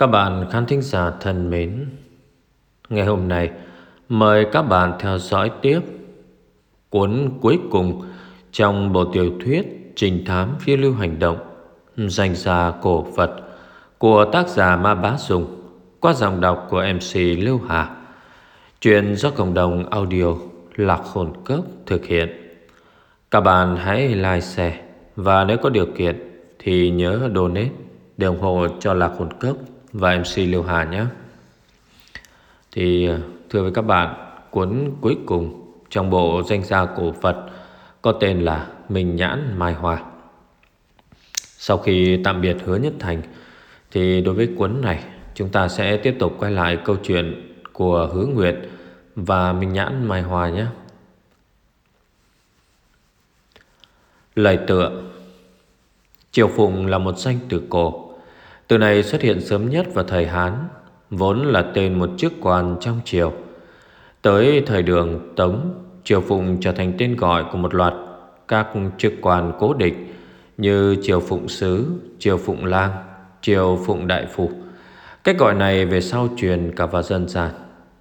Các bạn khán thính giả thân mến Ngày hôm nay Mời các bạn theo dõi tiếp Cuốn cuối cùng Trong bộ tiểu thuyết Trình thám phiêu lưu hành động Danh gia cổ Phật Của tác giả Ma Bá Dùng Qua giọng đọc của MC Lưu Hà. Chuyện do cộng đồng audio Lạc Hồn Cốc thực hiện. Các bạn hãy like, share Và nếu có điều kiện Thì nhớ donate để ủng hộ cho Lạc Hồn Cốc và MC Liêu Hà nhé. Thì thưa với các bạn, cuốn cuối cùng trong bộ danh gia cổ Phật có tên là Minh Nhãn Mai Hoa. Sau khi tạm biệt Hứa Nhất Thành thì đối với cuốn này chúng ta sẽ tiếp tục quay lại câu chuyện của Hứa Nguyệt và Minh Nhãn Mai Hoa nhé. Lời tựa Triều Phụng là một danh từ cổ từ này xuất hiện sớm nhất vào thời Hán, Vốn là tên một chức quan trong triều. Tới thời đường Tống, Triều Phụng trở thành tên gọi của một loạt Các chức quan cố định Như Triều Phụng Sứ, Triều Phụng Lang, Triều Phụng Đại Phủ. Cách gọi này về sau truyền cả vào dân gian.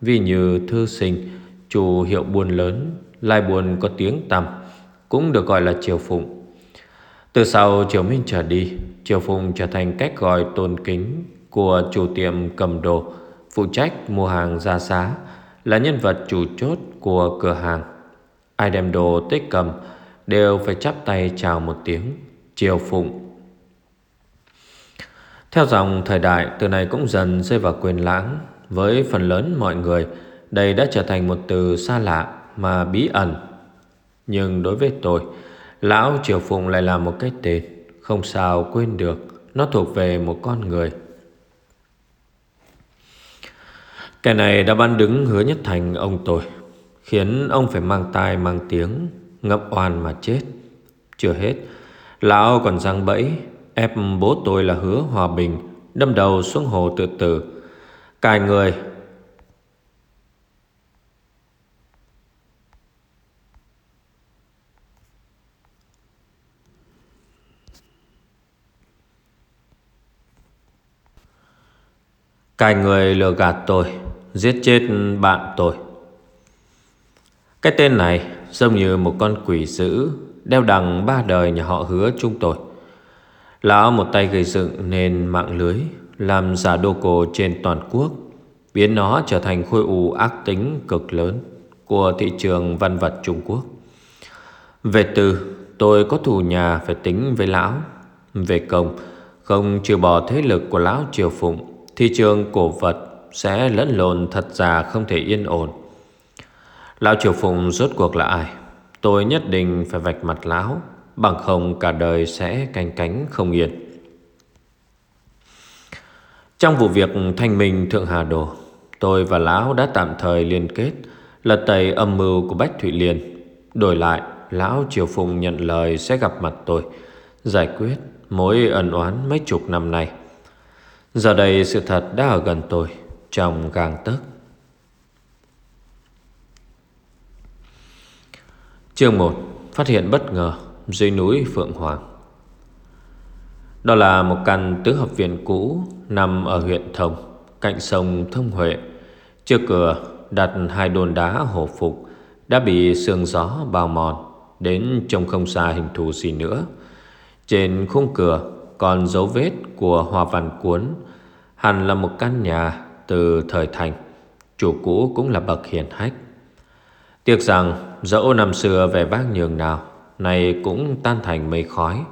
Vì như thư sinh, Chủ hiệu buôn lớn, Lai buôn có tiếng tăm, Cũng được gọi là Triều Phụng. Từ sau Triều Minh trở đi Triều Phùng trở thành cách gọi tôn kính Của chủ tiệm cầm đồ, Phụ trách mua hàng ra xá Là nhân vật chủ chốt của cửa hàng. Ai đem đồ tích cầm Đều phải chắp tay chào một tiếng, Triều Phụng. Theo dòng thời đại, Từ này cũng dần rơi vào quyền lãng. Với phần lớn mọi người, Đây đã trở thành một từ xa lạ Mà bí ẩn. Nhưng đối với tôi, Lão Triều Phụng lại là một cái tên. Không sao, quên được. Nó thuộc về một con người. Cái này đã ban đứng hứa nhất thành ông tôi, Khiến ông phải mang tai mang tiếng Ngập oan mà chết. Chưa hết, Lão còn răng bẫy, Ép bố tôi là hứa hòa bình, Đâm đầu xuống hồ tự tử. Cài người Cài người lừa gạt tôi, Giết chết bạn tôi. Cái tên này Giống như một con quỷ dữ Đeo đằng ba đời nhà họ hứa chúng tôi Lão một tay gây dựng nên mạng lưới, Làm giả đô cổ trên toàn quốc, Biến nó trở thành khối u ác tính cực lớn Của thị trường văn vật Trung Quốc. Về từ, Tôi có thù nhà phải tính với lão. Về công, Không trừ bỏ thế lực của lão triều phụng thị trường cổ vật sẽ lẫn lộn thật ra không thể yên ổn. Lão Triều Phùng rốt cuộc là ai? Tôi nhất định phải vạch mặt lão, bằng không cả đời sẽ canh cánh không yên. Trong vụ việc thanh minh Thượng Hà Đồ, tôi và lão đã tạm thời liên kết lật tẩy âm mưu của Bách Thụy Liên. Đổi lại, lão Triều Phùng nhận lời sẽ gặp mặt tôi, giải quyết mối ẩn oán mấy chục năm nay. Giờ đây sự thật đã ở gần tôi, Trong gang tấc. Chương 1 Phát hiện bất ngờ Dưới núi Phượng Hoàng. Đó là một căn tứ hợp viện cũ Nằm ở huyện Thông, Cạnh sông Thông Huệ. Trước cửa đặt hai đồn đá hổ phục, Đã bị sương gió bao mòn, Đến trông không xa hình thù gì nữa. Trên khung cửa còn dấu vết của hoa văn cuốn, Hẳn là một căn nhà từ thời thành. Chủ cũ cũng là bậc hiền hách. Tiếc rằng, dẫu năm xưa về vang nhường nào Này cũng tan thành mây khói.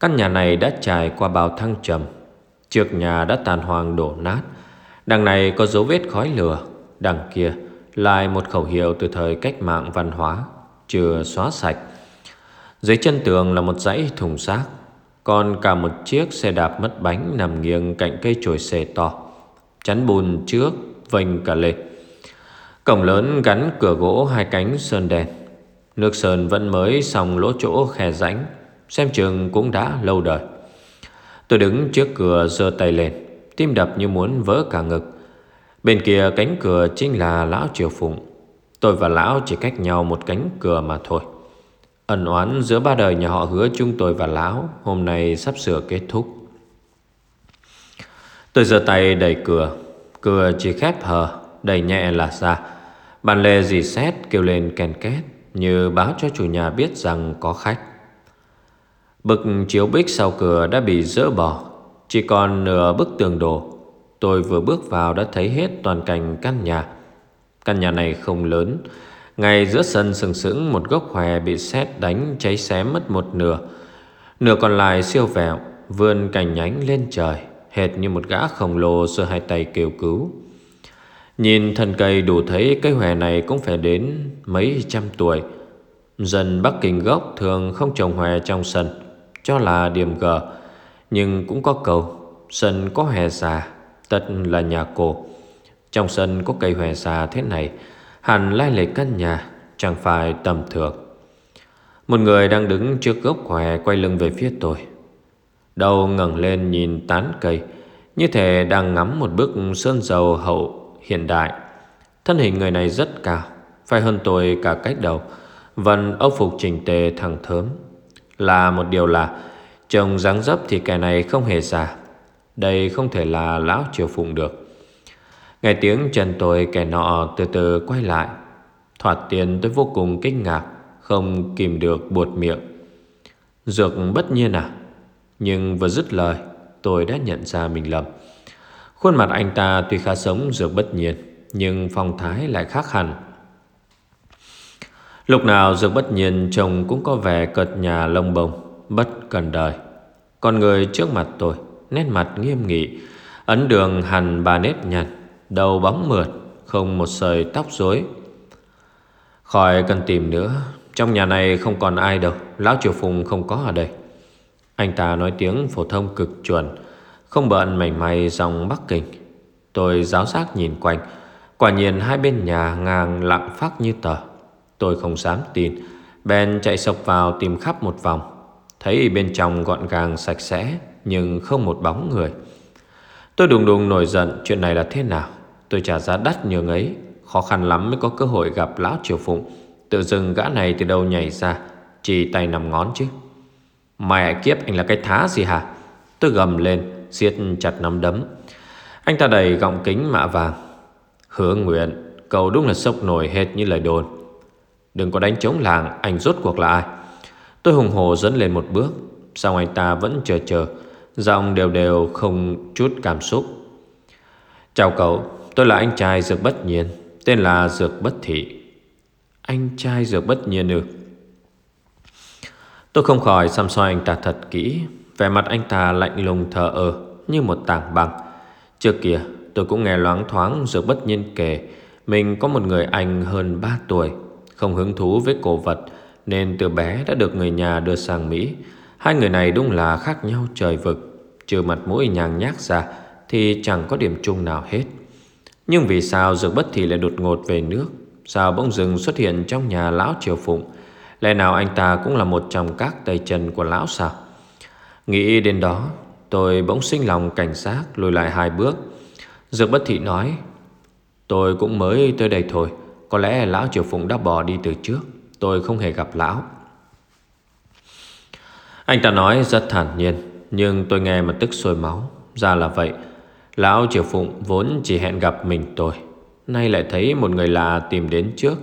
Căn nhà này đã trải qua bao thăng trầm, Trước nhà đã tàn hoang đổ nát. Đằng này có dấu vết khói lửa, Đằng kia lại một khẩu hiệu từ thời cách mạng văn hóa, Chưa xóa sạch. Dưới chân tường là một dãy thùng xác còn cả một chiếc xe đạp mất bánh Nằm nghiêng cạnh cây chổi xề to, Chắn bùn trước, vênh cả lên Cổng lớn gắn cửa gỗ hai cánh sơn đèn. Nước sơn vẫn mới xong lỗ chỗ khe rãnh, Xem chừng cũng đã lâu đời. Tôi đứng trước cửa giơ tay lên, Tim đập như muốn vỡ cả ngực. Bên kia cánh cửa chính là Lão Triều Phụng. Tôi và Lão chỉ cách nhau một cánh cửa mà thôi. Ẩn oán giữa ba đời nhà họ hứa chúng tôi và lão Hôm nay sắp sửa kết thúc. Tôi giơ tay đẩy cửa. Cửa chỉ khép hờ, Đẩy nhẹ là ra. Bàn lề dì xét kêu lên kèn két, Như báo cho chủ nhà biết rằng có khách. Bực chiếu bích sau cửa đã bị dỡ bỏ, Chỉ còn nửa bức tường đổ. Tôi vừa bước vào đã thấy hết toàn cảnh căn nhà. Căn nhà này không lớn ngay giữa sân sừng sững, một gốc hòe bị sét đánh cháy xém mất một nửa. Nửa còn lại siêu vẹo, Vươn cành nhánh lên trời, Hệt như một gã khổng lồ giơ hai tay kêu cứu. Nhìn thân cây đủ thấy cây hòe này cũng phải đến mấy trăm tuổi. Dân Bắc Kinh gốc thường không trồng hòe trong sân, Cho là điểm gờ, Nhưng cũng có cầu. Sân có hòe già Tất là nhà cổ. Trong sân có cây hòe già thế này Hẳn lai lịch căn nhà, Chẳng phải tầm thường. Một người đang đứng trước gốc khỏe Quay lưng về phía tôi. Đầu ngẩng lên nhìn tán cây, Như thể đang ngắm một bức sơn dầu hậu hiện đại. Thân hình người này rất cao, Phải hơn tôi cả cách đầu Vân ốc phục chỉnh tề thẳng thớm. Là một điều là Trông dáng dấp thì kẻ này không hề già. Đây không thể là lão triều phụng được. Nghe tiếng chân tôi kẻ nọ từ từ quay lại. Thoạt tiền tôi vô cùng kinh ngạc, Không kìm được buột miệng. Dược bất nhiên à? Nhưng vừa dứt lời, Tôi đã nhận ra mình lầm. Khuôn mặt anh ta tuy khá sống dược bất nhiên, Nhưng phong thái lại khác hẳn. Lúc nào dược bất nhiên chồng cũng có vẻ cợt nhà lông bông, Bất cần đời. Con người trước mặt tôi, Nét mặt nghiêm nghị, Ấn đường hằn ba nếp nhăn. Đầu bóng mượt, Không một sợi tóc rối. Khỏi cần tìm nữa, Trong nhà này không còn ai đâu, Lão Triều Phùng không có ở đây. Anh ta nói tiếng phổ thông cực chuẩn, không bận mảnh may dòng Bắc Kinh. Tôi giáo giác nhìn quanh, Quả nhiên hai bên nhà ngang lặng phát như tờ. Tôi không dám tin Ben chạy sộc vào tìm khắp một vòng. Thấy bên trong gọn gàng sạch sẽ, Nhưng không một bóng người. Tôi đùng đùng nổi giận, Chuyện này là thế nào? Tôi trả giá đắt nhường ấy Khó khăn lắm mới có cơ hội gặp Lão Triều Phụng. Tự dưng gã này từ đâu nhảy ra? Chỉ tay nằm ngón chứ. Mày kiếp, anh là cái thá gì hả? Tôi gầm lên, siết chặt nắm đấm. Anh ta đầy gọng kính mạ vàng. Hứa nguyện, Cậu đúng là sốc nổi hết như lời đồn. Đừng có đánh chống làng, Anh rốt cuộc là ai? Tôi hùng hồ dẫn lên một bước. Xong anh ta vẫn chờ chờ? Giọng đều đều không chút cảm xúc. Chào cậu. Tôi là anh trai Dược Bất Nhiên, Tên là Dược Bất Thị. Anh trai Dược Bất Nhiên ư? Tôi không khỏi xăm soi anh ta thật kỹ, Vẻ mặt anh ta lạnh lùng thờ ơ Như một tảng băng. Trước kia, tôi cũng nghe loáng thoáng dược bất nhiên kể Mình có một người anh hơn 3 tuổi, Không hứng thú với cổ vật, Nên từ bé đã được người nhà đưa sang Mỹ. Hai người này đúng là khác nhau trời vực, Trừ mặt mũi nhàng nhác ra Thì chẳng có điểm chung nào hết. Nhưng vì sao Dược Bất Thị lại đột ngột về nước? Sao bỗng dừng xuất hiện trong nhà Lão Triều Phụng? Lẽ nào anh ta cũng là một trong các tay chân của Lão sao? Nghĩ đến đó, Tôi bỗng sinh lòng cảnh giác, lùi lại hai bước. Dược bất thị nói, Tôi cũng mới tới đây thôi. Có lẽ lão triều phụng đã bỏ đi từ trước. Tôi không hề gặp lão. Anh ta nói rất thản nhiên, Nhưng tôi nghe mà tức sôi máu. Ra là vậy. Lão triều phụng vốn chỉ hẹn gặp mình tôi, Nay lại thấy một người lạ tìm đến trước.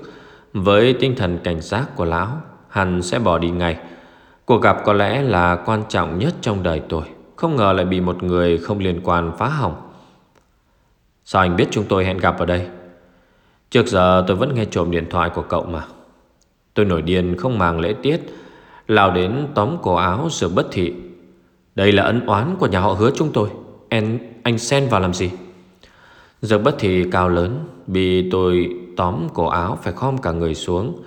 Với tinh thần cảnh giác của lão Hẳn sẽ bỏ đi ngay. Cuộc gặp có lẽ là quan trọng nhất trong đời tôi, Không ngờ lại bị một người không liên quan phá hỏng. Sao anh biết chúng tôi hẹn gặp ở đây? Trước giờ tôi vẫn nghe trộm điện thoại của cậu mà. Tôi nổi điên không màng lễ tiết, Lao đến tóm cổ áo rồi bất thị. Đây là ân oán của nhà họ hứa chúng tôi, En anh xen vào làm gì? Giờ bất thì cao lớn, Bị tôi tóm cổ áo phải khom cả người xuống.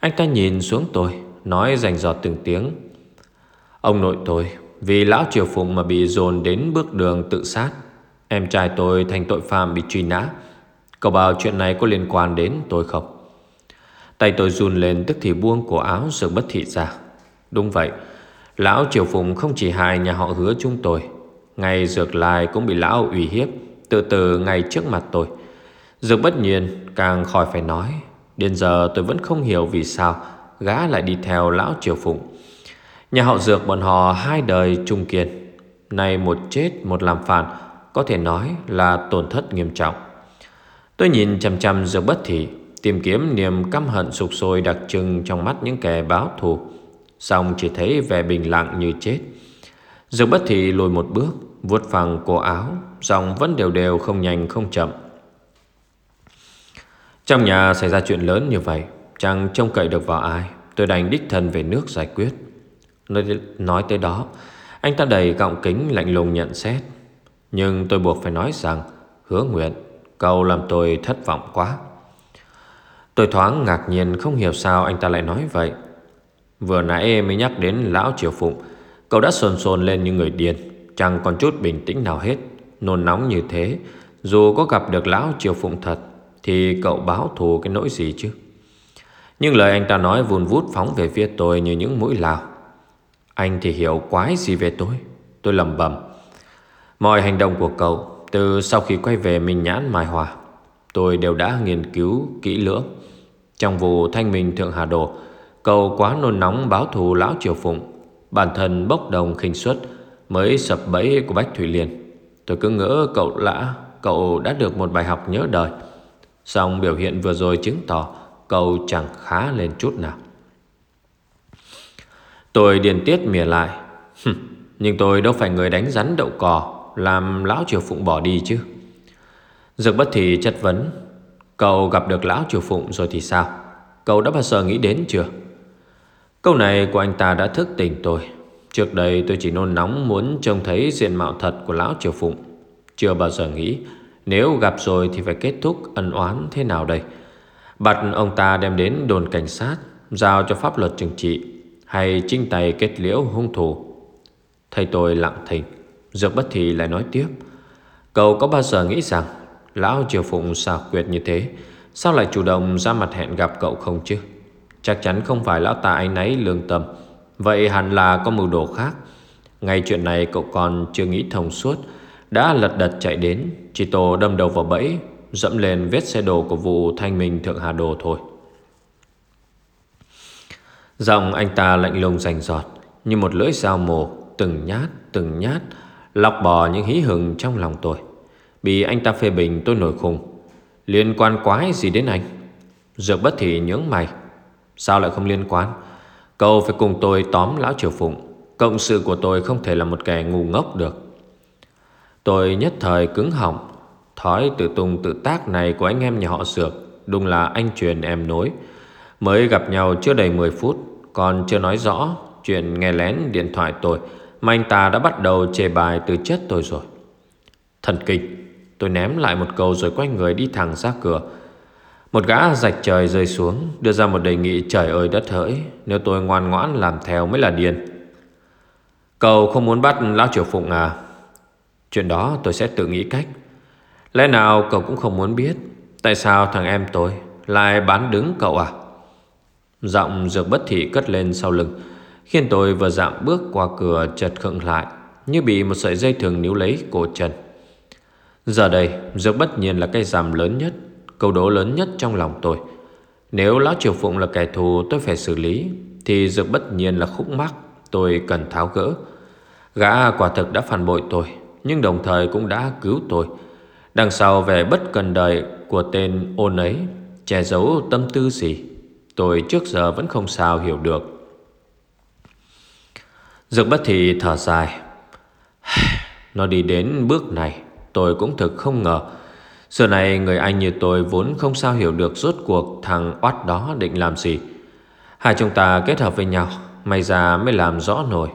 Anh ta nhìn xuống tôi, Nói rành giọt từng tiếng. Ông nội tôi, Vì lão triều phụng mà bị dồn đến bước đường tự sát, Em trai tôi thành tội phạm bị truy nã. Cậu bảo chuyện này có liên quan đến tôi không? Tay tôi run lên tức thì buông cổ áo rồi bất thị ra. Đúng vậy, Lão Triều Phụng không chỉ hại nhà họ hứa chúng tôi ngày dược lai cũng bị lão ủy hiếp Từ từ ngay trước mặt tôi. Dược bất nhiên, càng khỏi phải nói, Đến giờ tôi vẫn không hiểu vì sao Gã lại đi theo lão Triều Phụng. Nhà họ dược bọn họ hai đời trung kiên, Nay một chết một làm phản, Có thể nói là tổn thất nghiêm trọng. Tôi nhìn chằm chằm dược bất thị, Tìm kiếm niềm căm hận sục sôi đặc trưng trong mắt những kẻ báo thù, Xong chỉ thấy vẻ bình lặng như chết. Dược bất thị lùi một bước Vuốt phẳng cổ áo Dòng vẫn đều đều không nhanh không chậm. Trong nhà xảy ra chuyện lớn như vậy Chẳng trông cậy được vào ai. Tôi đành đích thân về nước giải quyết. Nói, nói tới đó Anh ta đầy gọng kính lạnh lùng nhận xét. Nhưng tôi buộc phải nói rằng Hứa nguyện Cậu làm tôi thất vọng quá. Tôi thoáng ngạc nhiên không hiểu sao anh ta lại nói vậy. Vừa nãy mới nhắc đến lão triều phụng Cậu đã sồn sồn lên như người điên. Chẳng còn chút bình tĩnh nào hết. Nôn nóng như thế, Dù có gặp được lão triều phụng thật, Thì cậu báo thù cái nỗi gì chứ? Nhưng lời anh ta nói vùn vút phóng về phía tôi như những mũi lao. Anh thì hiểu quái gì về tôi? Tôi lầm bầm Mọi hành động của cậu Từ sau khi quay về Minh Nhãn Mai Hòa, Tôi đều đã nghiên cứu kỹ lưỡng. Trong vụ thanh minh Thượng Hà Đồ, Cậu quá nôn nóng báo thù lão Triều Phụng. Bản thân bốc đồng khinh suất Mới sập bẫy của Bách Thủy Liên. Tôi cứ ngỡ cậu lã, Cậu đã được một bài học nhớ đời. Xong biểu hiện vừa rồi chứng tỏ Cậu chẳng khá lên chút nào. Tôi điền tiết mỉa lại. Nhưng tôi đâu phải người đánh rắn đậu cò, Làm lão triều phụng bỏ đi chứ. Dược bất thì chất vấn. Cậu gặp được lão triều phụng rồi thì sao? Cậu đã bao giờ nghĩ đến chưa? Câu này của anh ta đã thức tỉnh tôi. Trước đây tôi chỉ nôn nóng muốn trông thấy diện mạo thật của lão triều phụng. Chưa bao giờ nghĩ, Nếu gặp rồi thì phải kết thúc ân oán thế nào đây? Bắt ông ta đem đến đồn cảnh sát, Giao cho pháp luật trừng trị, Hay trinh tay kết liễu hung thủ. Thầy tôi lặng thinh, Dược bất thị lại nói tiếp. Cậu có bao giờ nghĩ rằng Lão triều phụng xảo quyệt như thế, Sao lại chủ động ra mặt hẹn gặp cậu không chứ? Chắc chắn không phải lão ta ấy nấy lương tâm. Vậy hẳn là có mưu đồ khác. Ngay chuyện này cậu còn chưa nghĩ thông suốt. Đã lật đật chạy đến, Chỉ tổ đâm đầu vào bẫy, Dẫm lên vết xe đồ của vụ thanh minh Thượng Hà Đồ thôi. Giọng anh ta lạnh lùng rành giọt Như một lưỡi dao mổ Từng nhát từng nhát, Lọc bỏ những hí hừng trong lòng tôi. Bị anh ta phê bình, tôi nổi khùng. Liên quan quái gì đến anh? Dược bất thị nhướng mày. Sao lại không liên quan? Cậu phải cùng tôi tóm lão triều phụng. Cộng sự của tôi không thể là một kẻ ngu ngốc được. Tôi nhất thời cứng họng. Thói tự tung tự tác này của anh em nhà họ Sược, Đúng là anh truyền em nối. Mới gặp nhau chưa đầy 10 phút, Còn chưa nói rõ Chuyện nghe lén điện thoại tôi, Mà anh ta đã bắt đầu chê bài từ chết tôi rồi. Thần kinh, Tôi ném lại một câu rồi quay người đi thẳng ra cửa một gã rạch trời rơi xuống, Đưa ra một đề nghị trời ơi đất hỡi, Nếu tôi ngoan ngoãn làm theo mới là điên. Cậu không muốn bắt Lão Triều Phụng à? Chuyện đó tôi sẽ tự nghĩ cách. Lẽ nào cậu cũng không muốn biết, Tại sao thằng em tôi Lại bán đứng cậu à? Giọng dược bất thị cất lên sau lưng, Khiến tôi vừa dạm bước qua cửa chợt khựng lại, Như bị một sợi dây thường níu lấy cổ chân. Giờ đây, Dược bất nhiên là cây giảm lớn nhất. Câu đố lớn nhất trong lòng tôi. Nếu Lão Triều Phụng là kẻ thù tôi phải xử lý, Thì dược bất nhiên là khúc mắc Tôi cần tháo gỡ. Gã quả thực đã phản bội tôi, Nhưng đồng thời cũng đã cứu tôi. Đằng sau vẻ bất cần đời Của tên ôn ấy, Che giấu tâm tư gì, Tôi trước giờ vẫn không sao hiểu được. Dược bất thì thở dài. Nó đi đến bước này, Tôi cũng thực không ngờ. Giờ này người anh như tôi vốn không sao hiểu được rốt cuộc thằng oát đó định làm gì. Hai chúng ta kết hợp với nhau, may ra mới làm rõ nổi.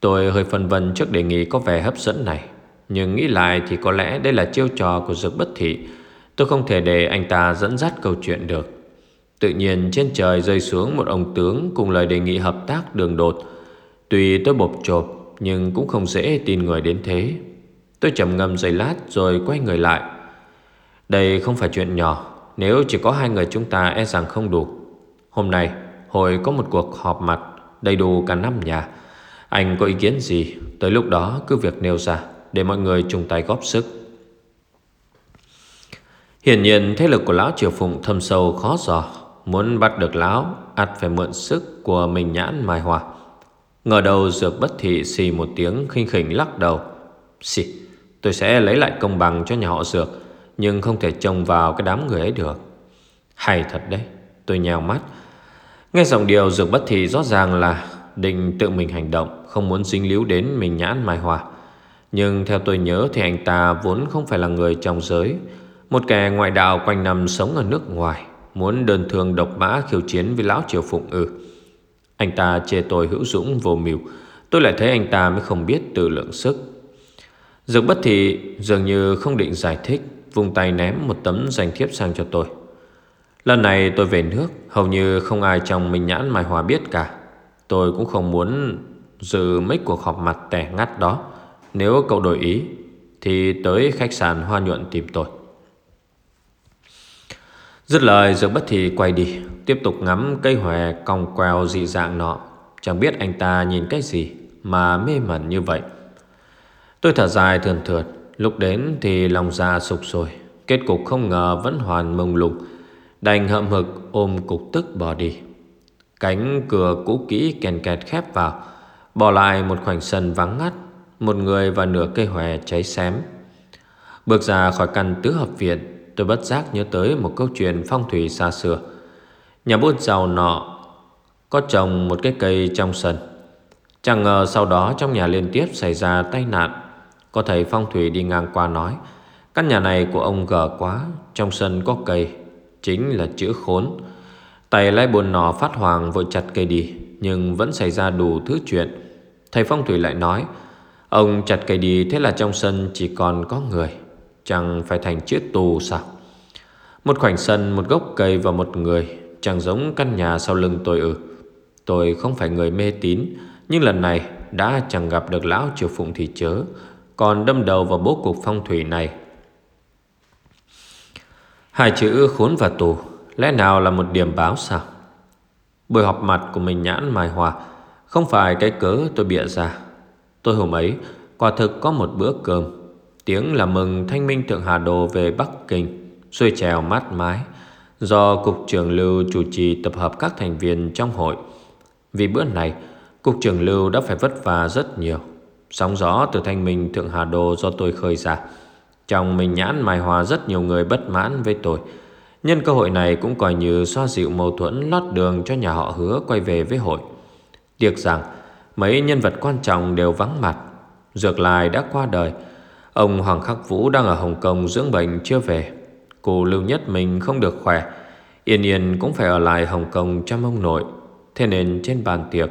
Tôi hơi phân vân trước đề nghị có vẻ hấp dẫn này. Nhưng nghĩ lại thì có lẽ đây là chiêu trò của dược bất thị. Tôi không thể để anh ta dẫn dắt câu chuyện được. Tự nhiên trên trời rơi xuống một ông tướng cùng lời đề nghị hợp tác đường đột. Tuy tôi bộp chộp nhưng cũng không dễ tin người đến thế. Tôi trầm ngâm giây lát rồi quay người lại. Đây không phải chuyện nhỏ, Nếu chỉ có hai người chúng ta e rằng không đủ. Hôm nay, Hội có một cuộc họp mặt Đầy đủ cả năm nhà. Anh có ý kiến gì? Tới lúc đó cứ việc nêu ra, Để mọi người chung tay góp sức. Hiển nhiên thế lực của Lão Triều Phụng thâm sâu khó dò. Muốn bắt được Lão, ắt phải mượn sức của mình nhãn mai hòa Ngờ đầu dược bất thị xì một tiếng khinh khỉnh lắc đầu. Xì. Tôi sẽ lấy lại công bằng cho nhà họ Dược, Nhưng không thể trông vào cái đám người ấy được. Hay thật đấy, Tôi nhèo mắt. Nghe giọng điều Dược bất thì rõ ràng là Định tự mình hành động, Không muốn dính líu đến mình nhãn Mai Hòa Nhưng theo tôi nhớ thì anh ta vốn không phải là người trong giới, Một kẻ ngoại đạo quanh năm sống ở nước ngoài, Muốn đơn thương độc mã khiêu chiến với lão triều phụng ư. Anh ta chê tôi hữu dũng, vô mưu. Tôi lại thấy anh ta mới không biết tự lượng sức. Dược bất thị dường như không định giải thích Vùng tay ném một tấm danh thiếp sang cho tôi. Lần này tôi về nước, Hầu như không ai trong Minh Nhãn Mai Hòa biết cả. Tôi cũng không muốn dự mấy cuộc họp mặt tẻ ngắt đó. Nếu cậu đổi ý, Thì tới khách sạn Hoa Nhuận tìm tôi. Dứt lời, Dược bất thị quay đi, Tiếp tục ngắm cây hòe còng queo dị dạng nọ. Chẳng biết anh ta nhìn cái gì Mà mê mẩn như vậy. Tôi thở dài thườn thượt, Lúc đến thì lòng già sụp sôi Kết cục không ngờ vẫn hoàn mông lục Đành hậm hực ôm cục tức bỏ đi. Cánh cửa cũ kỹ kèn kẹt khép vào, Bỏ lại một khoảnh sân vắng ngắt, Một người và nửa cây hòe cháy xém. Bước ra khỏi căn tứ hợp viện, Tôi bất giác nhớ tới một câu chuyện phong thủy xa xưa. Nhà bút giàu nọ, Có trồng một cái cây trong sân. Chẳng ngờ sau đó trong nhà liên tiếp xảy ra tai nạn. Có thầy phong thủy đi ngang qua nói Căn nhà này của ông gờ quá Trong sân có cây Chính là chữ khốn. Tay lái buồn nỏ phát hoàng vội chặt cây đi Nhưng vẫn xảy ra đủ thứ chuyện. Thầy phong thủy lại nói Ông chặt cây đi thế là trong sân chỉ còn có người Chẳng phải thành chữ tù sao? Một khoảnh sân, một gốc cây và một người Chẳng giống căn nhà sau lưng tôi ư. Tôi không phải người mê tín Nhưng lần này đã chẳng gặp được lão triều phụng thì chớ. Còn đâm đầu vào bố cục phong thủy này. Hai chữ khốn và tù, Lẽ nào là một điểm báo sao? Buổi họp mặt của mình nhãn mài hòa, Không phải cái cớ tôi bịa ra. Tôi hôm ấy, Quả thực có một bữa cơm. Tiếng là mừng thanh minh thượng Hà Đồ về Bắc Kinh, Xuôi trèo mát mái. Do Cục trưởng Lưu chủ trì tập hợp các thành viên trong hội. Vì bữa này, Cục trưởng Lưu đã phải vất vả rất nhiều. Sóng gió từ thanh minh thượng Hà đồ do tôi khơi ra. Trong mình nhãn mài hòa rất nhiều người bất mãn với tôi. Nhân cơ hội này cũng coi như xoa dịu mâu thuẫn lót đường cho nhà họ hứa quay về với hội. Tiếc rằng, mấy nhân vật quan trọng đều vắng mặt. Dược Lai đã qua đời. Ông Hoàng Khắc Vũ đang ở Hồng Kông dưỡng bệnh chưa về. Cô Lưu Nhất mình không được khỏe. Yên Yên cũng phải ở lại Hồng Kông chăm ông nội. Thế nên trên bàn tiệc,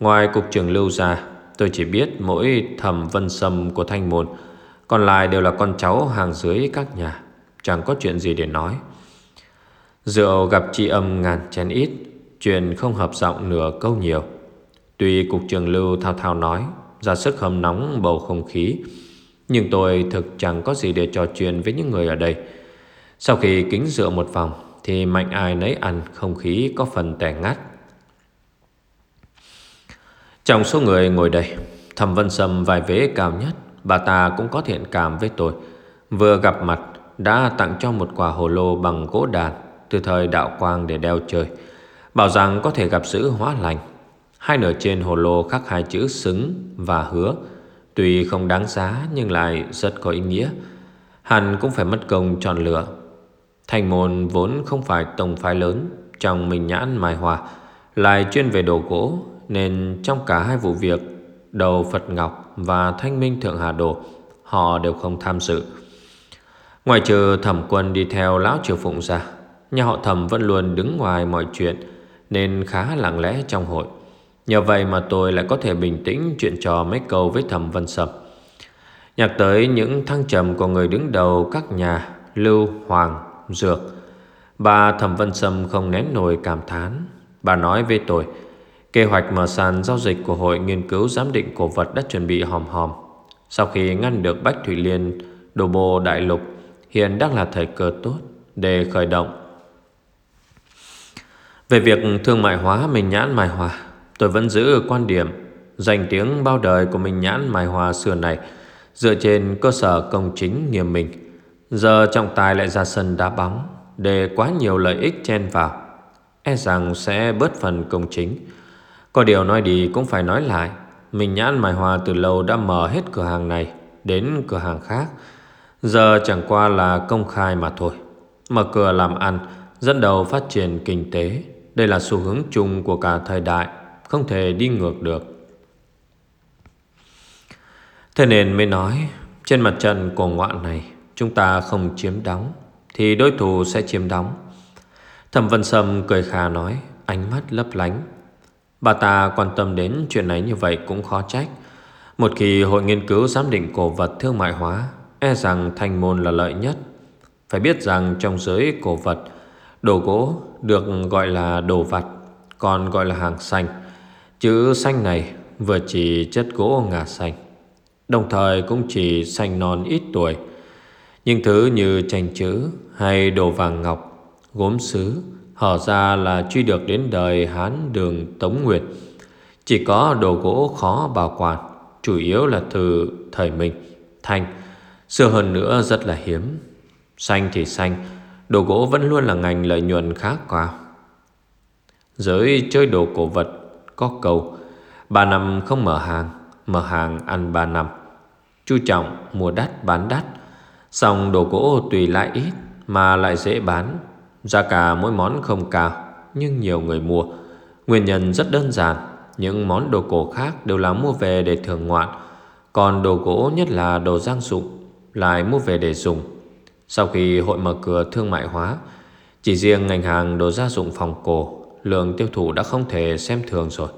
Ngoài cục trưởng Lưu ra Tôi chỉ biết mỗi thầm vân sâm của thanh môn, còn lại đều là con cháu hàng dưới các nhà, Chẳng có chuyện gì để nói. Rượu gặp chị âm ngàn chén ít, Chuyện không hợp giọng nửa câu nhiều. Tuy cục trường lưu thao thao nói, Ra sức hầm nóng bầu không khí, Nhưng tôi thực chẳng có gì để trò chuyện với những người ở đây. Sau khi kính rượu một vòng, Thì mạnh ai nấy ăn, không khí có phần tẻ ngắt. Trong số người ngồi đây, Thẩm Vân Sâm vài vế cao nhất, Bà ta cũng có thiện cảm với tôi. Vừa gặp mặt, Đã tặng cho một quả hồ lô bằng gỗ đàn Từ thời đạo quang để đeo chơi. Bảo rằng có thể gặp sự hóa lành. Hai nửa trên hồ lô khắc hai chữ xứng và hứa. Tuy không đáng giá, nhưng lại rất có ý nghĩa. Hẳn cũng phải mất công chọn lựa. Thành môn vốn không phải tông phái lớn Trong mình nhãn mài hòa Lại chuyên về đồ gỗ nên trong cả hai vụ việc Đầu Phật Ngọc và Thanh Minh Thượng Hà Đồ Họ đều không tham dự Ngoài trừ thẩm quân đi theo Lão Triều Phụng ra Nhà họ thẩm vẫn luôn đứng ngoài mọi chuyện Nên khá lặng lẽ trong hội. Nhờ vậy mà tôi lại có thể bình tĩnh chuyện trò mấy câu với thẩm Vân Sập Nhắc tới những thăng trầm của người đứng đầu các nhà Lưu, Hoàng, Dược Bà Thẩm Vân Sâm không nén nổi cảm thán. Bà nói với tôi Kế hoạch mở sàn giao dịch của Hội Nghiên cứu Giám định Cổ vật đã chuẩn bị hòm hòm. Sau khi ngăn được Bách Thủy Liên, đồ bộ đại lục, hiện đang là thời cơ tốt để khởi động. Về việc thương mại hóa Minh Nhãn Mai Hòa, tôi vẫn giữ quan điểm danh tiếng bao đời của Minh Nhãn Mai Hòa xưa này dựa trên cơ sở công chính nghiêm minh. Giờ trọng tài lại ra sân đá bóng để quá nhiều lợi ích chen vào. E rằng sẽ bớt phần công chính. Có điều nói đi cũng phải nói lại, Mình nhãn mài Hòa từ lâu đã mở hết cửa hàng này đến cửa hàng khác. Giờ chẳng qua là công khai mà thôi. Mở cửa làm ăn, Dẫn đầu phát triển kinh tế. Đây là xu hướng chung của cả thời đại, Không thể đi ngược được. Thế nên mới nói, Trên mặt trận cổ ngoạn này, Chúng ta không chiếm đóng, Thì đối thủ sẽ chiếm đóng. Thẩm Vân Sâm cười khà nói, Ánh mắt lấp lánh. Bà ta quan tâm đến chuyện này như vậy cũng khó trách. Một khi hội nghiên cứu giám định cổ vật thương mại hóa E rằng thành môn là lợi nhất. Phải biết rằng trong giới cổ vật, Đồ gỗ được gọi là đồ vật Còn gọi là hàng xanh. Chữ xanh này vừa chỉ chất gỗ ngà xanh, Đồng thời cũng chỉ xanh non ít tuổi. Nhưng thứ như tranh chữ hay đồ vàng ngọc, Gốm sứ họ ra là truy được đến đời Hán đường Tống Nguyệt. Chỉ có đồ gỗ khó bảo quản, Chủ yếu là từ thời mình, Thanh. Xưa hơn nữa rất là hiếm. Xanh thì xanh, Đồ gỗ vẫn luôn là ngành lợi nhuận khá cao Giới chơi đồ cổ vật Có cầu. Ba năm không mở hàng Mở hàng ăn ba năm. Chú trọng, mua đắt, bán đắt. Xong đồ gỗ tùy lại ít Mà lại dễ bán. Giá cả mỗi món không cao, Nhưng nhiều người mua. Nguyên nhân rất đơn giản, Những món đồ cổ khác đều là mua về để thưởng ngoạn. Còn đồ gỗ, nhất là đồ giang dụng Lại mua về để dùng. Sau khi hội mở cửa thương mại hóa, Chỉ riêng ngành hàng đồ gia dụng phòng cổ, Lượng tiêu thụ đã không thể xem thường rồi.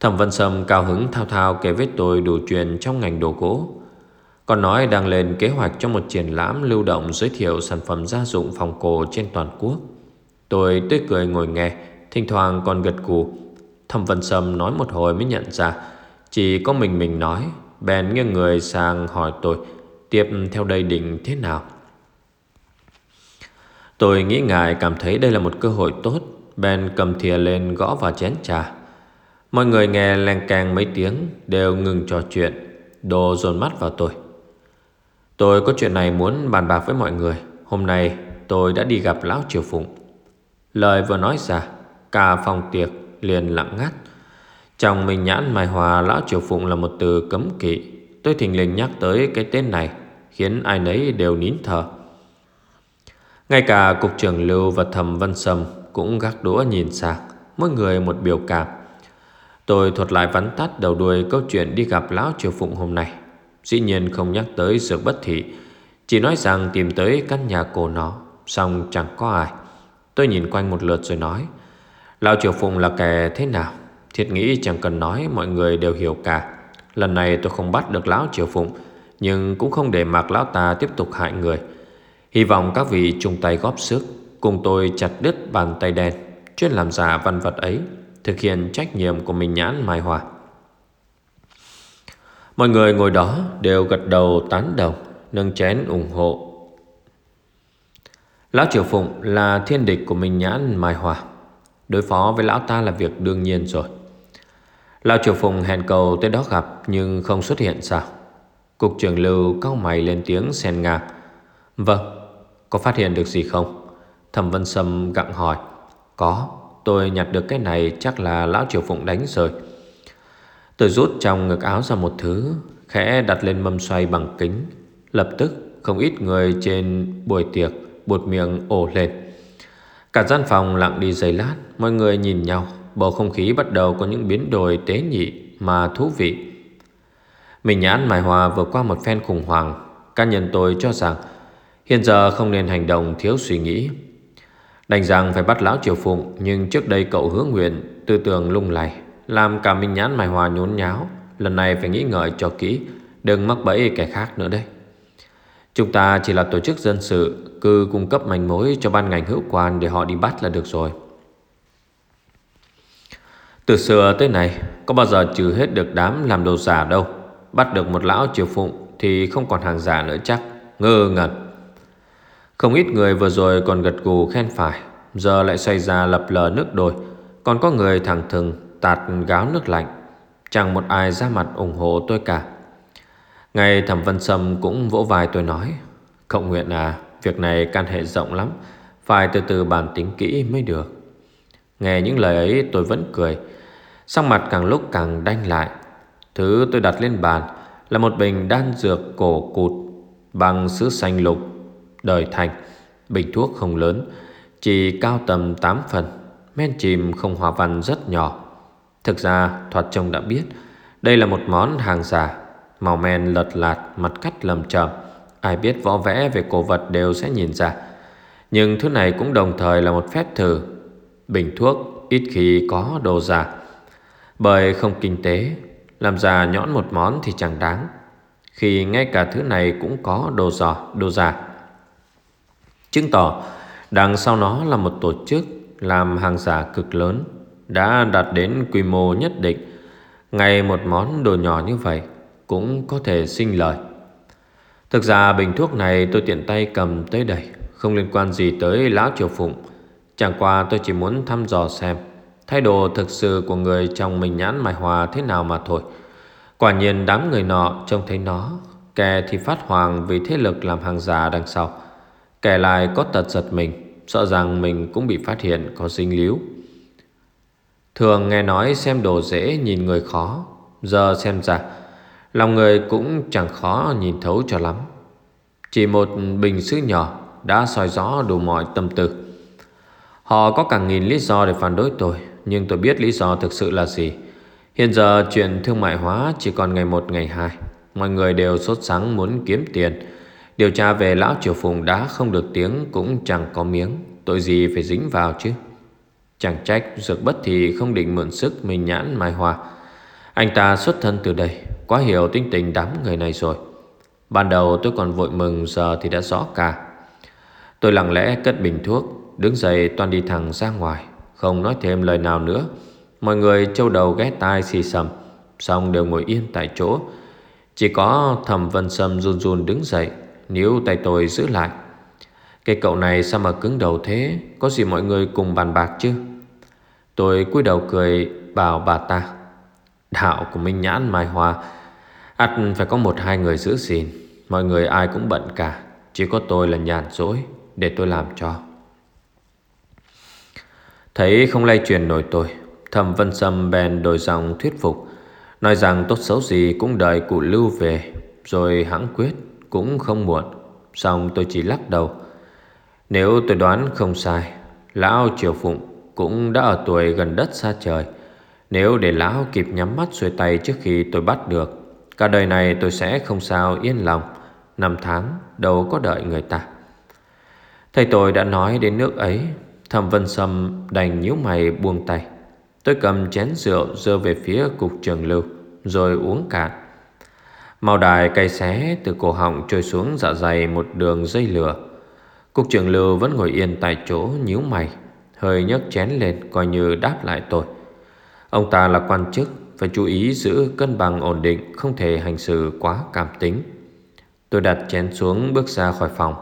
Thẩm Vân Sâm cao hứng thao thao kể với tôi đủ chuyện trong ngành đồ gỗ còn nói đang lên kế hoạch cho một triển lãm lưu động giới thiệu sản phẩm gia dụng phòng cổ trên toàn quốc. Tôi tươi cười ngồi nghe, thỉnh thoảng còn gật gù. Thẩm Vân Sâm nói một hồi mới nhận ra, chỉ có mình mình nói, bèn nghiêng người sang hỏi tôi, tiếp theo đây định thế nào? Tôi nghĩ ngài cảm thấy đây là một cơ hội tốt, bèn cầm thìa lên gõ vào chén trà. Mọi người nghe len càng mấy tiếng đều ngừng trò chuyện, đồ dồn mắt vào tôi. Tôi có chuyện này muốn bàn bạc với mọi người. Hôm nay tôi đã đi gặp Lão Triều Phụng. Lời vừa nói ra, Cả phòng tiệc liền lặng ngắt. Trong mình nhãn mài hòa, Lão Triều Phụng là một từ cấm kỵ. Tôi thình lình nhắc tới cái tên này, Khiến ai nấy đều nín thở. Ngay cả cục trưởng Lưu và thầm Văn Sâm Cũng gác đũa nhìn sang Mỗi người một biểu cảm. Tôi thuật lại vắn tắt đầu đuôi câu chuyện đi gặp Lão Triều Phụng hôm nay. Dĩ nhiên không nhắc tới sự bất thị, Chỉ nói rằng tìm tới căn nhà cổ nó Xong chẳng có ai. Tôi nhìn quanh một lượt rồi nói, Lão Triều Phụng là kẻ thế nào? Thiệt nghĩ chẳng cần nói, mọi người đều hiểu cả. Lần này tôi không bắt được Lão Triều Phụng, Nhưng cũng không để mặc Lão ta tiếp tục hại người. Hy vọng các vị chung tay góp sức, Cùng tôi chặt đứt bàn tay đen, Chuyên làm giả văn vật ấy, Thực hiện trách nhiệm của mình nhãn Mai Hòa. Mọi người ngồi đó đều gật đầu tán đồng, Nâng chén ủng hộ. Lão Triều Phụng là thiên địch của Minh Nhãn Mai Hòa Đối phó với lão ta là việc đương nhiên rồi. Lão Triều Phụng hẹn cầu tới đó gặp Nhưng không xuất hiện sao? Cục trưởng Lưu cao mày lên tiếng sen ngạc. Vâng Có phát hiện được gì không? Thẩm Vân Sâm gặng hỏi. Có, Tôi nhặt được cái này chắc là Lão Triều Phụng đánh rồi. Tôi rút trong ngực áo ra một thứ, Khẽ đặt lên mâm xoay bằng kính. Lập tức, không ít người trên buổi tiệc Bột miệng ổ lên. Cả gian phòng lặng đi giây lát, Mọi người nhìn nhau. Bầu không khí bắt đầu có những biến đổi tế nhị Mà thú vị. Mình nhãn mài hòa vừa qua một phen khủng hoảng. Cá nhân tôi cho rằng, Hiện giờ không nên hành động thiếu suy nghĩ. Đành rằng phải bắt lão triều phụng, Nhưng trước đây cậu hứa nguyện, Tư tưởng lung lay làm cả Minh Nhãn Mai Hòa nhốn nháo. Lần này phải nghĩ ngợi cho kỹ, Đừng mắc bẫy kẻ khác nữa đây Chúng ta chỉ là tổ chức dân sự, Cứ cung cấp manh mối cho ban ngành hữu quan Để họ đi bắt là được rồi. Từ xưa tới nay, Có bao giờ trừ hết được đám làm đồ giả đâu. Bắt được một lão triều phụng Thì không còn hàng giả nữa chắc. Ngơ ngẩn. Không ít người vừa rồi còn gật gù khen phải, Giờ lại xoay ra lập lờ nước đôi Còn có người thẳng thừng tạt gáo nước lạnh. Chẳng một ai ra mặt ủng hộ tôi cả. Ngày thẩm văn sâm cũng vỗ vai tôi nói Cậu nguyện à Việc này can hệ rộng lắm, Phải từ từ bàn tính kỹ mới được. Nghe những lời ấy, tôi vẫn cười. Sắc mặt càng lúc càng đanh lại. Thứ tôi đặt lên bàn Là một bình đan dược cổ cụt Bằng sứ xanh lục, Đời thành. Bình thuốc không lớn, Chỉ cao tầm 8 phần, Men chìm không hòa văn rất nhỏ. Thực ra Thoạt trông đã biết Đây là một món hàng giả. Màu men lật lạt Mặt cắt lầm trầm Ai biết võ vẽ về cổ vật đều sẽ nhìn ra. Nhưng thứ này cũng đồng thời là một phép thử. Bình thuốc ít khi có đồ giả. Bởi không kinh tế Làm giả nhõn một món thì chẳng đáng. Khi ngay cả thứ này cũng có đồ giò, đồ giả. Chứng tỏ đằng sau nó là một tổ chức làm hàng giả cực lớn đã đạt đến quy mô nhất định. Ngay một món đồ nhỏ như vậy cũng có thể sinh lời. Thực ra bình thuốc này tôi tiện tay cầm tới đây, không liên quan gì tới lão triều phụng. Chẳng qua tôi chỉ muốn thăm dò xem thái độ thực sự của người trong mình nhãn mài hòa thế nào mà thôi. Quả nhiên đám người nọ trông thấy nó, kẻ thì phát hoàng vì thế lực làm hàng giả đằng sau. Kẻ lại có tật giật mình Sợ rằng mình cũng bị phát hiện có sinh líu Thường nghe nói xem đồ dễ nhìn người khó. Giờ xem ra, Lòng người cũng chẳng khó nhìn thấu cho lắm. Chỉ một bình sứ nhỏ Đã soi rõ đủ mọi tâm tư. Họ có cả nghìn lý do để phản đối tôi, Nhưng tôi biết lý do thực sự là gì. Hiện giờ chuyện thương mại hóa chỉ còn ngày một, ngày hai. Mọi người đều sốt sắng muốn kiếm tiền. Điều tra về lão triều phùng đã không được tiếng Cũng chẳng có miếng. Tội gì phải dính vào chứ? Chẳng trách dược bất thì không định mượn sức Mình nhãn mai hòa Anh ta xuất thân từ đây, Quá hiểu tính tình đám người này rồi. Ban đầu tôi còn vội mừng, Giờ thì đã rõ cả. Tôi lặng lẽ cất bình thuốc, Đứng dậy toàn đi thẳng ra ngoài. Không nói thêm lời nào nữa, Mọi người châu đầu ghé tai xì sầm Xong đều ngồi yên tại chỗ. Chỉ có thầm vân sâm run run đứng dậy nếu tay tôi giữ lại. Cái cậu này sao mà cứng đầu thế? Có gì mọi người cùng bàn bạc chứ? Tôi cúi đầu cười, bảo bà ta, Đạo của Minh Nhãn Mai Hoa, ắt phải có một hai người giữ gìn. Mọi người ai cũng bận cả, Chỉ có tôi là nhàn rỗi Để tôi làm cho. Thấy không lay truyền nổi tôi Thầm Vân Sâm bèn đổi giọng thuyết phục, Nói rằng tốt xấu gì cũng đợi cụ lưu về, Rồi hãng quyết cũng không muộn. Xong tôi chỉ lắc đầu, Nếu tôi đoán không sai, Lão Triều Phụng cũng đã ở tuổi gần đất xa trời. Nếu để lão kịp nhắm mắt xuôi tay trước khi tôi bắt được Cả đời này tôi sẽ không sao yên lòng. Năm tháng đâu có đợi người ta. Thầy tôi đã nói đến nước ấy Thẩm Vân Sâm đành nhíu mày buông tay. Tôi cầm chén rượu dơ về phía cục trường lưu Rồi uống cạn. Màu đài cay xé từ cổ họng trôi xuống dạ dày một đường dây lửa. Cục trưởng lưu vẫn ngồi yên tại chỗ nhíu mày, hơi nhấc chén lên coi như đáp lại tôi. Ông ta là quan chức, phải chú ý giữ cân bằng ổn định, không thể hành xử quá cảm tính. Tôi đặt chén xuống bước ra khỏi phòng,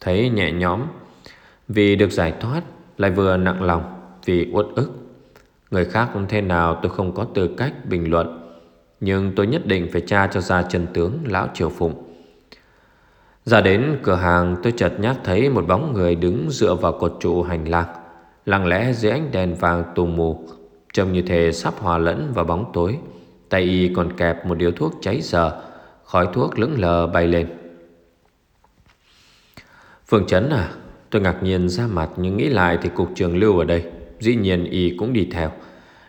thấy nhẹ nhõm vì được giải thoát, lại vừa nặng lòng vì uất ức. Người khác cũng thế nào tôi không có tư cách bình luận nhưng tôi nhất định phải tra cho ra chân tướng Lão Triều Phụng Ra đến cửa hàng tôi chợt nhát thấy Một bóng người đứng dựa vào cột trụ hành lang Lặng lẽ dưới ánh đèn vàng tù mù, Trông như thể sắp hòa lẫn vào bóng tối. Tay y còn kẹp một điếu thuốc cháy dở Khói thuốc lững lờ bay lên. Phương chấn à Tôi ngạc nhiên ra mặt Nhưng nghĩ lại thì cục trường lưu ở đây, Dĩ nhiên y cũng đi theo.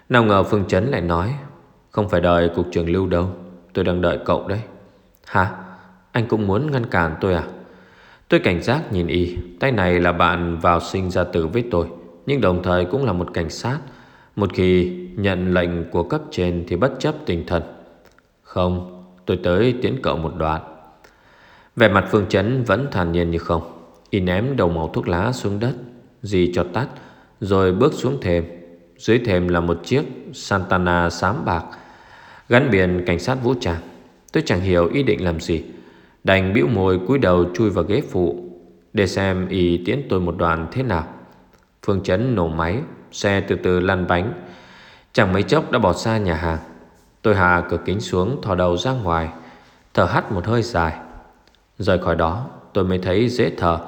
Nào ngờ Phương chấn lại nói, không phải đợi cục trưởng lưu đâu, Tôi đang đợi cậu đấy. Hả? Anh cũng muốn ngăn cản tôi à? Tôi cảnh giác nhìn y, Tay này là bạn vào sinh ra tử với tôi. Nhưng đồng thời cũng là một cảnh sát. Một khi nhận lệnh của cấp trên Thì bất chấp tình thần. Không, Tôi tới tiến cậu một đoạn. Về mặt Phương Chấn vẫn thản nhiên như không. Y ném đầu màu thuốc lá xuống đất, Dì cho tắt, Rồi bước xuống thềm. Dưới thềm là một chiếc Santana xám bạc, Gắn biển cảnh sát vũ trang. Tôi chẳng hiểu ý định làm gì. Đành bĩu môi cúi đầu chui vào ghế phụ, Để xem y tiến tôi một đoạn thế nào. Phương Chấn nổ máy Xe từ từ lăn bánh. Chẳng mấy chốc đã bỏ xa nhà hàng. Tôi hạ cửa kính xuống thò đầu ra ngoài Thở hắt một hơi dài. Rời khỏi đó tôi mới thấy dễ thở.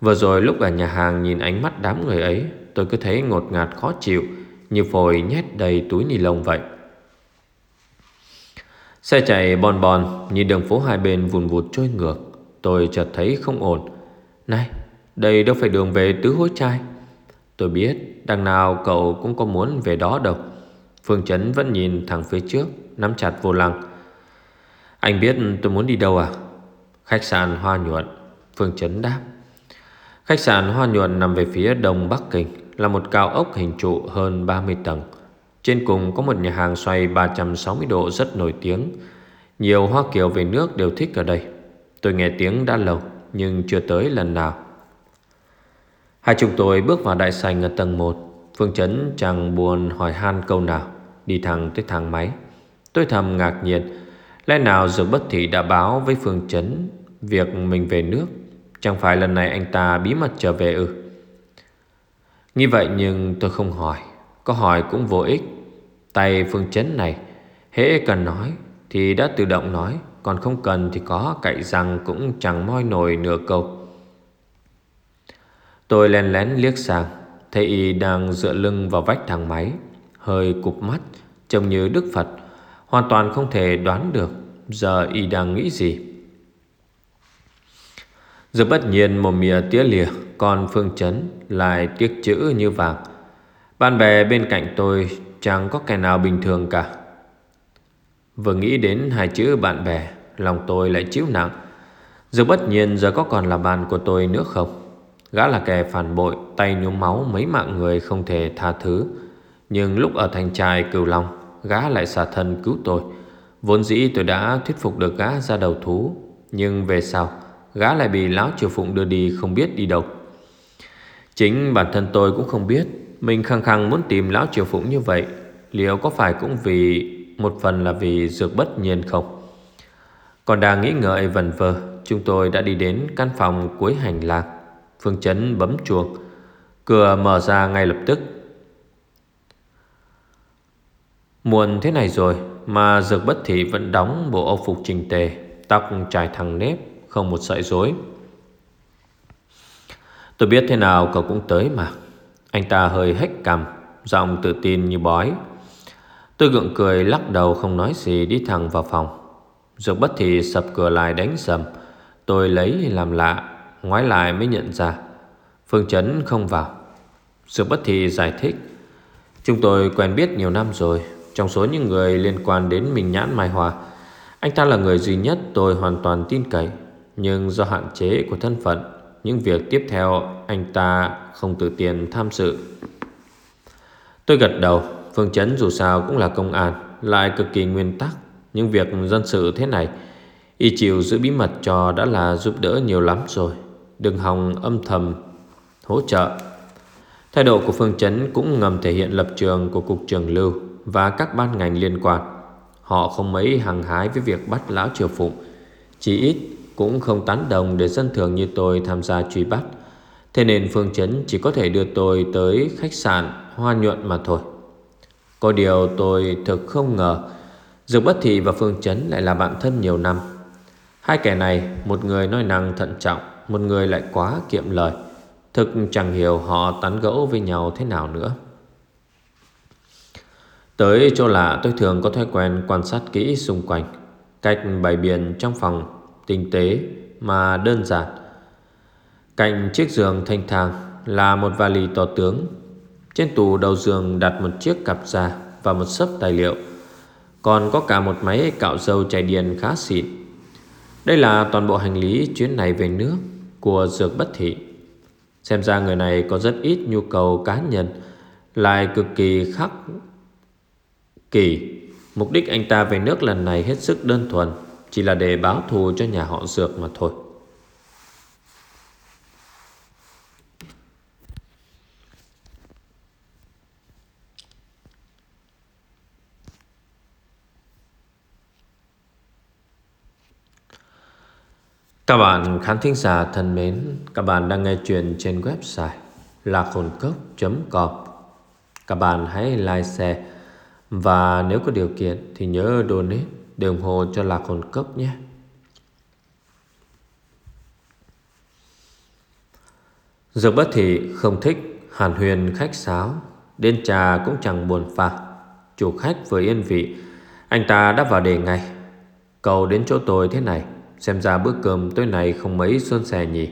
Vừa rồi lúc ở nhà hàng nhìn ánh mắt đám người ấy Tôi cứ thấy ngột ngạt khó chịu Như phổi nhét đầy túi ni lông vậy. Xe chạy bòn bòn, Nhìn đường phố hai bên vùn vụt trôi ngược. Tôi chợt thấy không ổn. Này đây đâu phải đường về tứ hối trai? Tôi biết Đằng nào cậu cũng có muốn về đó đâu. Phương Trấn vẫn nhìn thẳng phía trước, Nắm chặt vô lăng. Anh biết tôi muốn đi đâu à? Khách sạn Hoa Nhuận, Phương Trấn đáp. Khách sạn Hoa Nhuận nằm về phía đông Bắc Kinh, Là một cao ốc hình trụ hơn 30 tầng. Trên cùng có một nhà hàng xoay 360 độ rất nổi tiếng. Nhiều Hoa Kiều về nước đều thích ở đây. Tôi nghe tiếng đã lâu, Nhưng chưa tới lần nào. Hai chúng tôi bước vào đại sảnh ở tầng 1 Phương Trấn chẳng buồn hỏi han câu nào. Đi thẳng tới thang máy. Tôi thầm ngạc nhiên. Lẽ nào giờ Bất Thị đã báo với Phương Trấn Việc mình về nước? Chẳng phải lần này anh ta bí mật trở về ư? Như vậy nhưng tôi không hỏi. Có hỏi cũng vô ích. Tay Phương Trấn này, Hễ cần nói Thì đã tự động nói. Còn không cần thì có, cậy rằng Cũng chẳng moi nổi nửa câu. Tôi len lén liếc sang, Thấy y đang dựa lưng vào vách thang máy, Hơi cụp mắt, Trông như Đức Phật, Hoàn toàn không thể đoán được Giờ y đang nghĩ gì. Giờ bất nhiên một mìa tía lìa Còn Phương Trấn lại tiếc chữ như vàng. Bạn bè bên cạnh tôi Chẳng có kẻ nào bình thường cả. Vừa nghĩ đến hai chữ bạn bè, Lòng tôi lại chịu nặng. Giờ bất nhiên giờ có còn là bạn của tôi nữa không? Gã là kẻ phản bội Tay nhúng máu mấy mạng người không thể tha thứ. Nhưng lúc ở thành trại cửu long Gã lại xả thân cứu tôi. Vốn dĩ tôi đã thuyết phục được gã ra đầu thú Nhưng về sau Gã lại bị lão triều phụng đưa đi không biết đi đâu. Chính bản thân tôi cũng không biết Mình khăng khăng muốn tìm lão triều phụng như vậy Liệu có phải cũng vì Một phần là vì dược bất nhiên không? Còn đang nghĩ ngợi vần vờ, Chúng tôi đã đi đến căn phòng cuối hành lạc. Phương Chấn bấm chuông. Cửa mở ra ngay lập tức. Muộn thế này rồi Mà dược bất thị vẫn đóng bộ âu phục trình tề, Tóc trải thẳng nếp, Không một sợi rối. Tôi biết thế nào cậu cũng tới mà. Anh ta hơi hếch cằm, Giọng tự tin như bói. Tôi gượng cười lắc đầu không nói gì Đi thẳng vào phòng. Dược bất thị sập cửa lại đánh sầm. Tôi lấy làm lạ. Ngoái lại mới nhận ra, Phương Trấn không vào. Sự bất thì giải thích, Chúng tôi quen biết nhiều năm rồi, Trong số những người liên quan đến mình Nhãn Mai Hòa, Anh ta là người duy nhất tôi hoàn toàn tin cậy. Nhưng do hạn chế của thân phận, Những việc tiếp theo anh ta không tự tiền tham sự Tôi gật đầu, Phương Trấn dù sao cũng là công an, Lại cực kỳ nguyên tắc. Những việc dân sự thế này, Y chịu giữ bí mật cho đã là giúp đỡ nhiều lắm rồi. Đừng hòng âm thầm hỗ trợ Thái độ của Phương Chấn cũng ngầm thể hiện lập trường của Cục trưởng Lưu và các ban ngành liên quan. Họ không mấy hăng hái với việc bắt Lão Triều Phụng. Chỉ ít cũng không tán đồng để dân thường như tôi tham gia truy bắt. Thế nên Phương Chấn chỉ có thể đưa tôi tới khách sạn Hoa Nhuận mà thôi. Có điều tôi thực không ngờ Dược Bất Thị và Phương Chấn lại là bạn thân nhiều năm. Hai kẻ này, một người nói năng thận trọng, một người lại quá kiệm lời. Thực chẳng hiểu họ tán gẫu với nhau thế nào nữa. Tới chỗ lạ, tôi thường có thói quen quan sát kỹ xung quanh, Cách bày biện trong phòng tinh tế mà đơn giản. Cạnh chiếc giường thanh thang là một vali to tướng. Trên tủ đầu giường đặt một chiếc cặp da và một sấp tài liệu. Còn có cả một máy cạo dầu chạy điện khá xịn. Đây là toàn bộ hành lý chuyến này về nước của Dược Bất Thị. Xem ra người này có rất ít nhu cầu cá nhân, Lại cực kỳ khắc kỳ Mục đích anh ta về nước lần này hết sức đơn thuần, Chỉ là để báo thù cho nhà họ Dược mà thôi. Các bạn khán thính giả thân mến, các bạn đang nghe chuyện trên website lạc hồn cốc.com. Các bạn hãy like, share và nếu có điều kiện thì nhớ donate để ủng hộ cho lạc hồn cốc nhé. Dược bất thị không thích hàn huyền khách sáo, đến trà cũng chẳng buồn phạt. Chủ khách vừa yên vị, anh ta đã vào đề ngay. cầu đến chỗ tôi thế này Xem ra bữa cơm tối nay không mấy xuân sẻ nhỉ?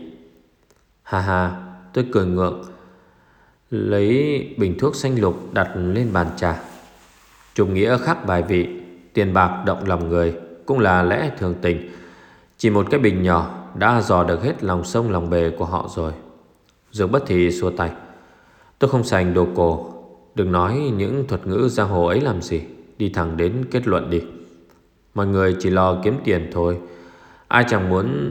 Ha ha, Tôi cười ngượng. Lấy bình thuốc xanh lục đặt lên bàn trà. Trung nghĩa khác bài vị, Tiền bạc động lòng người Cũng là lẽ thường tình. Chỉ một cái bình nhỏ Đã dò được hết lòng sông lòng bề của họ rồi. Dược bất thì xua tay. Tôi không sành đồ cổ. Đừng nói những thuật ngữ giang hồ ấy làm gì. Đi thẳng đến kết luận đi. Mọi người chỉ lo kiếm tiền thôi. Ai chẳng muốn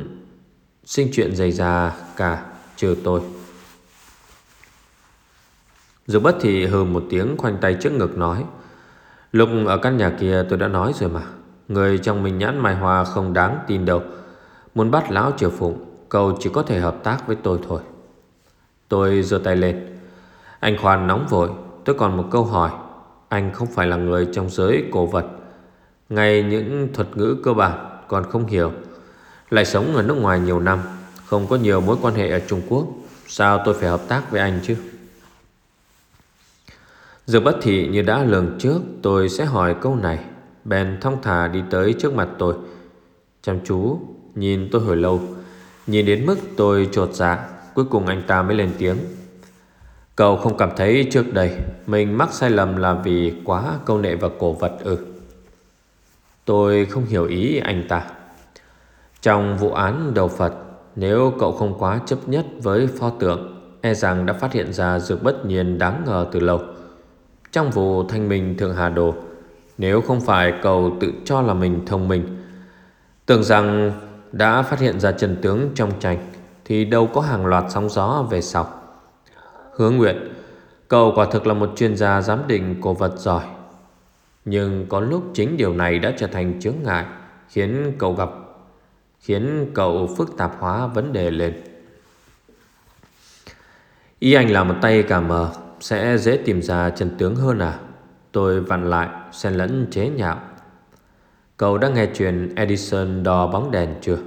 sinh chuyện dày già cả, trừ tôi. Dù bất thì hừ một tiếng khoanh tay trước ngực nói, Lúc ở căn nhà kia tôi đã nói rồi mà, Người trong mình nhãn mai hoa không đáng tin đâu. Muốn bắt lão triều phụng, Cậu chỉ có thể hợp tác với tôi thôi. Tôi giơ tay lên. Anh khoan nóng vội, Tôi còn một câu hỏi. Anh không phải là người trong giới cổ vật. Ngay những thuật ngữ cơ bản Còn không hiểu. Lại sống ở nước ngoài nhiều năm, Không có nhiều mối quan hệ ở Trung Quốc. Sao tôi phải hợp tác với anh chứ? Giờ bất thị như đã lường trước, Tôi sẽ hỏi câu này. Bèn thong thả đi tới trước mặt tôi. Chăm chú, Nhìn tôi hồi lâu. Nhìn đến mức tôi trột dạ Cuối cùng anh ta mới lên tiếng. Cậu không cảm thấy trước đây Mình mắc sai lầm là vì quá câu nệ và cổ vật ư? Tôi không hiểu ý anh ta. Trong vụ án đầu Phật, Nếu cậu không quá chấp nhất với pho tượng E rằng đã phát hiện ra dược bất nhiên đáng ngờ từ lâu. Trong vụ thanh minh thượng hà đồ, Nếu không phải cậu tự cho là mình thông minh, Tưởng rằng đã phát hiện ra chân tướng trong tranh, Thì đâu có hàng loạt sóng gió về sau. Hướng nguyện Cậu quả thực là một chuyên gia giám định cổ vật giỏi. Nhưng có lúc chính điều này đã trở thành chướng ngại, Khiến cậu gặp Khiến cậu phức tạp hóa vấn đề lên. Ý anh là một tay cả mờ, Sẽ dễ tìm ra chân tướng hơn à? Tôi vặn lại, xen lẫn chế nhạo. Cậu đã nghe chuyện Edison đo bóng đèn chưa?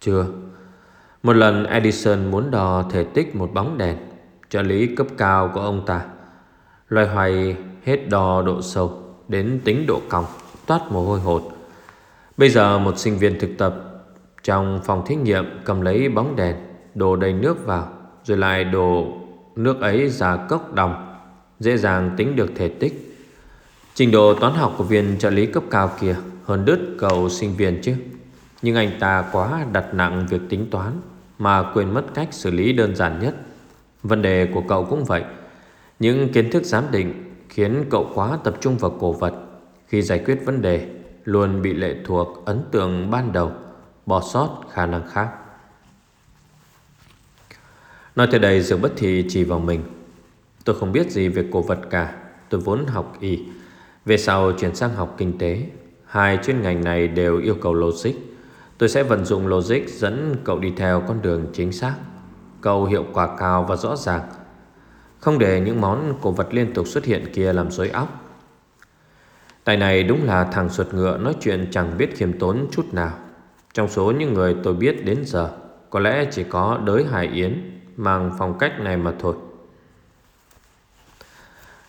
Chưa. Một lần Edison muốn đo thể tích một bóng đèn, Trợ lý cấp cao của ông ta Loài hoài hết đo độ sâu Đến tính độ cong, Toát mồ hôi hột. Bây giờ một sinh viên thực tập trong phòng thí nghiệm, cầm lấy bóng đèn, Đổ đầy nước vào, Rồi lại đổ nước ấy ra cốc đồng, Dễ dàng tính được thể tích. Trình độ toán học của viên trợ lý cấp cao kia Hơn đứt cầu sinh viên chứ. Nhưng anh ta quá đặt nặng việc tính toán Mà quên mất cách xử lý đơn giản nhất. Vấn đề của cậu cũng vậy. Những kiến thức giám định Khiến cậu quá tập trung vào cổ vật. Khi giải quyết vấn đề, Luôn bị lệ thuộc ấn tượng ban đầu. Bỏ sót khả năng khác. Nói tới đây, Dương bất thì chỉ vào mình. Tôi không biết gì về cổ vật cả. Tôi vốn học y. Về sau chuyển sang học kinh tế. Hai chuyên ngành này đều yêu cầu logic. Tôi sẽ vận dụng logic dẫn cậu đi theo con đường chính xác. Cầu hiệu quả cao và rõ ràng. Không để những món cổ vật liên tục xuất hiện kia làm rối óc. Tài này đúng là thằng suột ngựa nói chuyện chẳng biết khiêm tốn chút nào. Trong số những người tôi biết đến giờ, Có lẽ chỉ có đới Hải Yến Mang phong cách này mà thôi.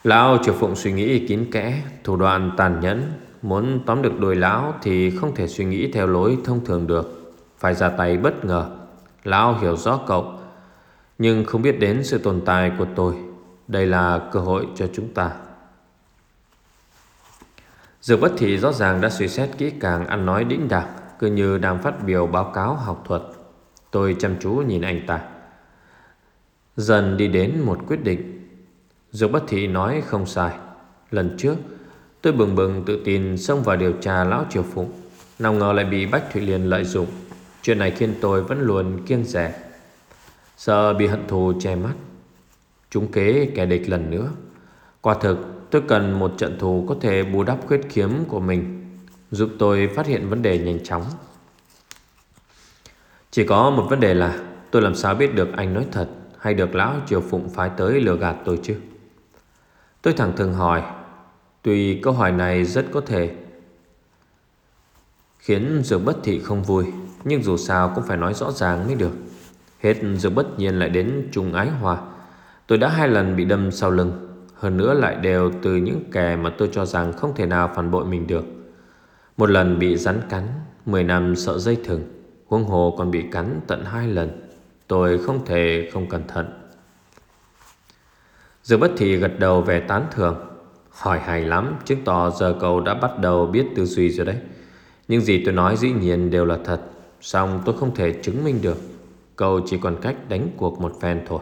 Lão Triều Phụng suy nghĩ kín kẽ, Thủ đoạn tàn nhẫn, Muốn tóm được đôi lão Thì không thể suy nghĩ theo lối thông thường được. Phải ra tay bất ngờ. Lão hiểu rõ cậu, nhưng không biết đến sự tồn tại của tôi. Đây là cơ hội cho chúng ta. Dược bất thị rõ ràng đã suy xét kỹ càng ăn nói đĩnh đạc cứ như đang phát biểu báo cáo học thuật. Tôi chăm chú nhìn anh ta. Dần đi đến một quyết định. Dược bất thị nói không sai. Lần trước, Tôi bừng bừng tự tin xông vào điều tra Lão Triều Phụng. Nào ngờ lại bị Bách Thụy Liên lợi dụng. Chuyện này khiến tôi vẫn luôn kiêng rẻ. Sợ bị hận thù che mắt. Chúng kế kẻ địch lần nữa. Quả thực, tôi cần một trận thù Có thể bù đắp khuyết khiếm của mình. Giúp tôi phát hiện vấn đề nhanh chóng. Chỉ có một vấn đề là Tôi làm sao biết được anh nói thật Hay được lão triều phụng phái tới lừa gạt tôi chứ? Tôi thẳng thường hỏi, Tuy câu hỏi này rất có thể Khiến Dược Bất Thị không vui, Nhưng dù sao cũng phải nói rõ ràng mới được. Hết dược bất nhiên lại đến trùng ái hòa Tôi đã hai lần bị đâm sau lưng, Hơn nữa lại đều từ những kẻ mà tôi cho rằng không thể nào phản bội mình được. Một lần bị rắn cắn, Mười năm sợ dây thừng. Huống hồ còn bị cắn tận hai lần. Tôi không thể không cẩn thận. Dương bất thị gật đầu về tán thưởng. Hỏi hay lắm, Chứng tỏ giờ cậu đã bắt đầu biết tư duy rồi đấy. Nhưng gì tôi nói dĩ nhiên đều là thật Xong tôi không thể chứng minh được. Cậu chỉ còn cách đánh cuộc một phen thôi.